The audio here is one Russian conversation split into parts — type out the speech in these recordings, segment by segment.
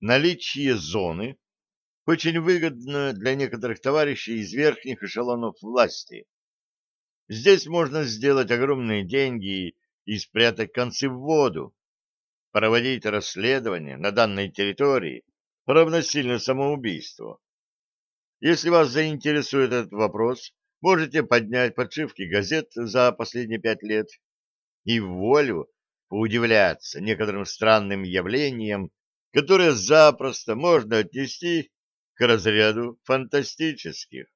наличие зоны очень выгодно для некоторых товарищей из верхних эшелонов власти. Здесь можно сделать огромные деньги и спрятать концы в воду, проводить расследование на данной территории равносильно самоубийству. Если вас заинтересует этот вопрос, можете поднять подшивки газет за последние пять лет и в волю поудивляться некоторым странным явлениям, которые запросто можно отнести к разряду фантастических.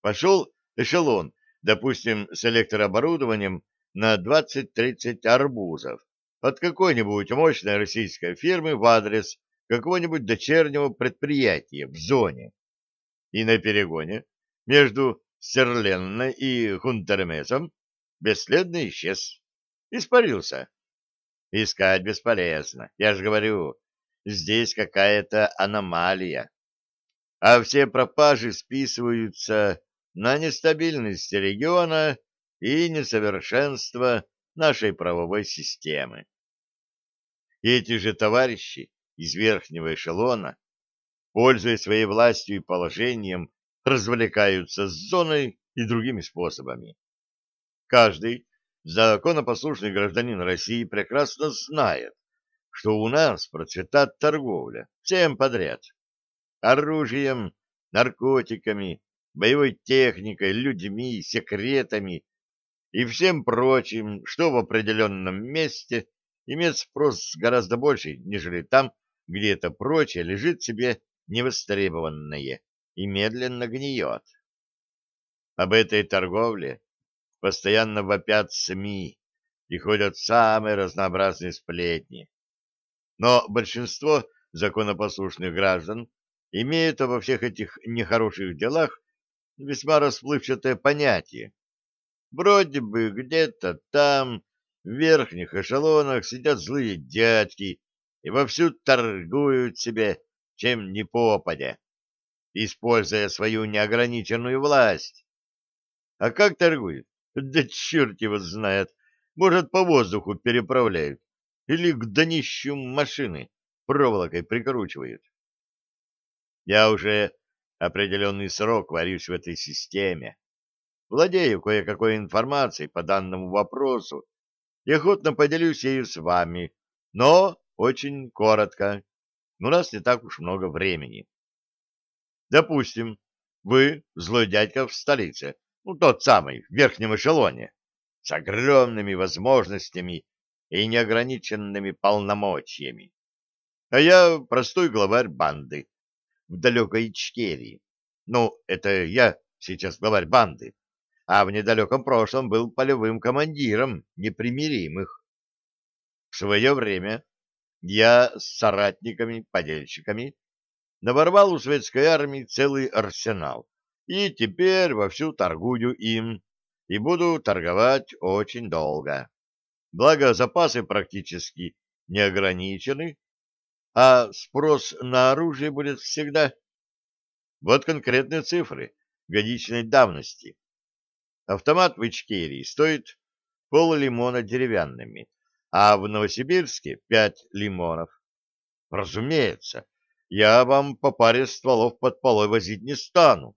Пошел эшелон, допустим, с электрооборудованием на 20-30 арбузов от какой-нибудь мощной российской фирмы в адрес какого-нибудь дочернего предприятия в зоне. И на перегоне между Серленной и Хунтермесом бесследно исчез. Испарился. Искать бесполезно. Я же говорю, здесь какая-то аномалия. А все пропажи списываются на нестабильность региона и несовершенство нашей правовой системы. Эти же товарищи из верхнего эшелона, пользуясь своей властью и положением, развлекаются с зоной и другими способами. Каждый законопослушный гражданин России прекрасно знает, что у нас процветает торговля всем подряд. Оружием, наркотиками, боевой техникой, людьми, секретами и всем прочим, что в определенном месте имеет спрос гораздо больше, нежели там, где это прочее лежит себе невостребованное и медленно гниет. Об этой торговле постоянно вопят СМИ и ходят самые разнообразные сплетни. Но большинство законопослушных граждан имеют обо всех этих нехороших делах весьма расплывчатое понятие. Вроде бы где-то там, в верхних эшелонах, сидят злые дядьки и вовсю торгуют себе, чем не попадя, используя свою неограниченную власть. А как торгуют? Да черт его знает. Может, по воздуху переправляют. Или к днищу машины проволокой прикручивают. Я уже определенный срок варюсь в этой системе. Владею кое-какой информацией по данному вопросу и охотно поделюсь ею с вами, но очень коротко. У нас не так уж много времени. Допустим, вы злой дядька в столице, ну, тот самый, в верхнем эшелоне, с огромными возможностями и неограниченными полномочиями. А я простой главарь банды в далекой Ичкерии. Ну, это я сейчас главарь банды, а в недалеком прошлом был полевым командиром непримиримых. В свое время я с соратниками-подельщиками наворвал у светской армии целый арсенал и теперь вовсю торгую им, и буду торговать очень долго. Благо, запасы практически не ограничены, а спрос на оружие будет всегда. Вот конкретные цифры годичной давности. Автомат в Ичкерии стоит пол лимона деревянными, а в Новосибирске пять лимонов. Разумеется, я вам по паре стволов под полой возить не стану.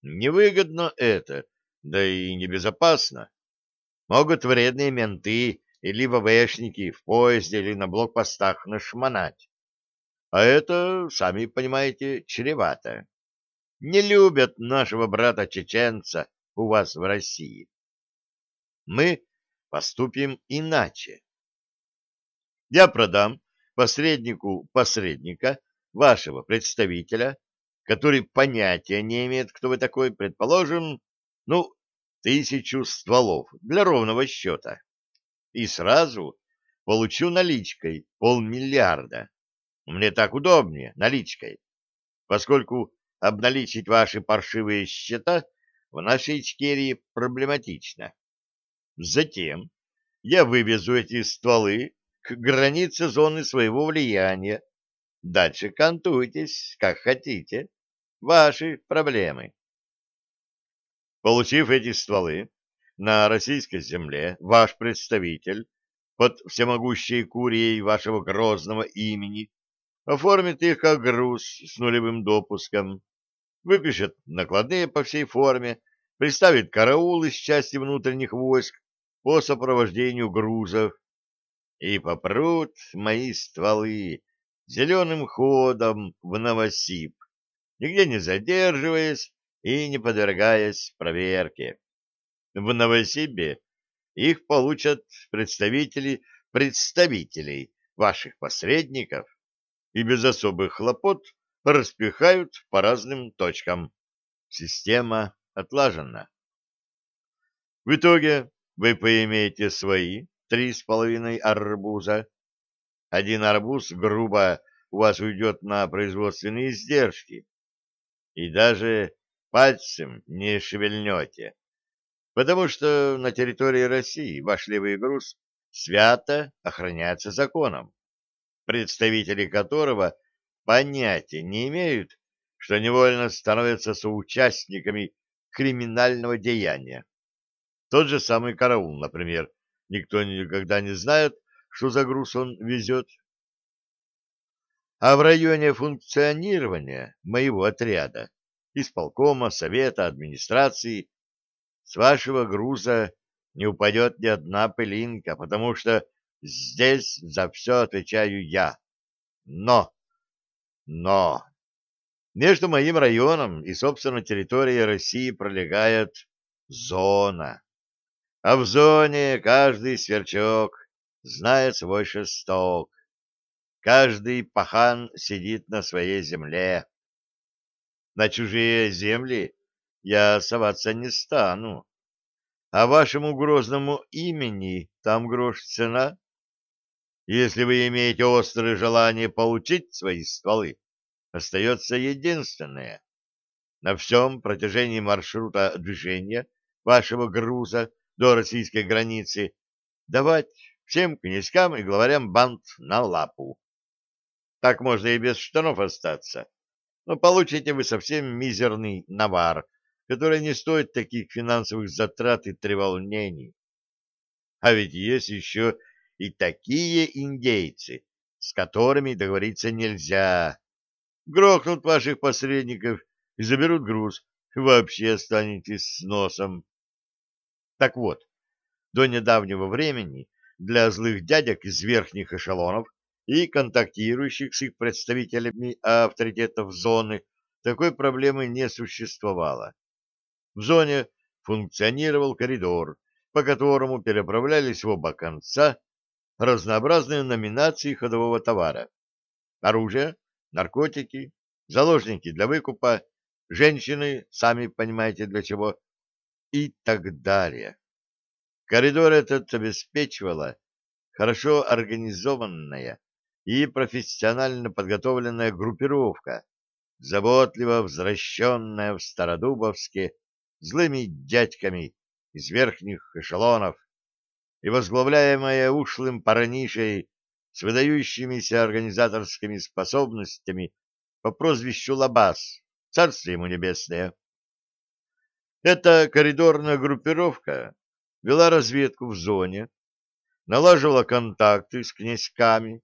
Невыгодно это, да и небезопасно. Могут вредные менты или ВВшники в поезде или на блокпостах нашмонать. А это, сами понимаете, чревато. Не любят нашего брата-чеченца у вас в России. Мы поступим иначе. Я продам посреднику посредника, вашего представителя, который понятия не имеет, кто вы такой, предположим, ну, тысячу стволов для ровного счета. И сразу получу наличкой полмиллиарда. Мне так удобнее, наличкой, поскольку обналичить ваши паршивые счета в нашей Ичкерии проблематично. Затем я вывезу эти стволы к границе зоны своего влияния. Дальше кантуйтесь, как хотите. Ваши проблемы. Получив эти стволы, на российской земле ваш представитель под всемогущей курией вашего грозного имени оформит их как груз с нулевым допуском, выпишет накладные по всей форме, приставит караул из части внутренних войск по сопровождению грузов, и попрут мои стволы зеленым ходом в Новосиб, нигде не задерживаясь и не подвергаясь проверке. В Новосибе их получат представители представителей ваших посредников и без особых хлопот распихают по разным точкам. Система отлажена. В итоге вы поимеете свои три с половиной арбуза. Один арбуз, грубо, у вас уйдет на производственные издержки. И даже пальцем не шевельнете, потому что на территории России ваш левый груз свято охраняется законом, представители которого понятия не имеют, что невольно становятся соучастниками криминального деяния. Тот же самый караул, например, никто никогда не знает, что за груз он везет. А в районе функционирования моего отряда, исполкома, совета, администрации, с вашего груза не упадет ни одна пылинка, потому что здесь за все отвечаю я. Но, но, между моим районом и, собственно, территорией России пролегает зона. А в зоне каждый сверчок знает свой шесток. Каждый пахан сидит на своей земле. На чужие земли я соваться не стану. А вашему грозному имени там грош цена. Если вы имеете острое желание получить свои стволы, остается единственное. На всем протяжении маршрута движения вашего груза до российской границы давать всем князькам и главарям банд на лапу. Так можно и без штанов остаться, но получите вы совсем мизерный навар, которая не стоит таких финансовых затрат и треволнений. А ведь есть еще и такие индейцы, с которыми договориться нельзя. Грохнут ваших посредников и заберут груз, вообще останетесь с носом. Так вот, до недавнего времени для злых дядек из верхних эшелонов и контактирующих с их представителями авторитетов зоны такой проблемы не существовало. В зоне функционировал коридор, по которому переправлялись в оба конца разнообразные номинации ходового товара. Оружие, наркотики, заложники для выкупа, женщины, сами понимаете для чего, и так далее. Коридор этот обеспечивала хорошо организованная и профессионально подготовленная группировка, заботливо возвращенная в Стародубовске злыми дядьками из верхних эшелонов и возглавляемая ушлым паранишей с выдающимися организаторскими способностями по прозвищу Лабаз, царствие ему небесное. Эта коридорная группировка вела разведку в зоне, налаживала контакты с князьками,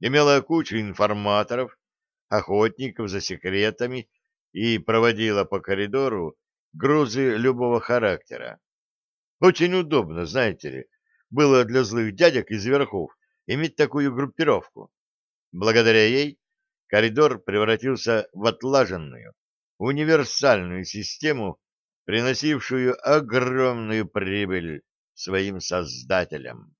имела кучу информаторов, охотников за секретами и проводила по коридору грузы любого характера. Очень удобно, знаете ли, было для злых дядек из верхов иметь такую группировку. Благодаря ей коридор превратился в отлаженную, универсальную систему, приносившую огромную прибыль своим создателям.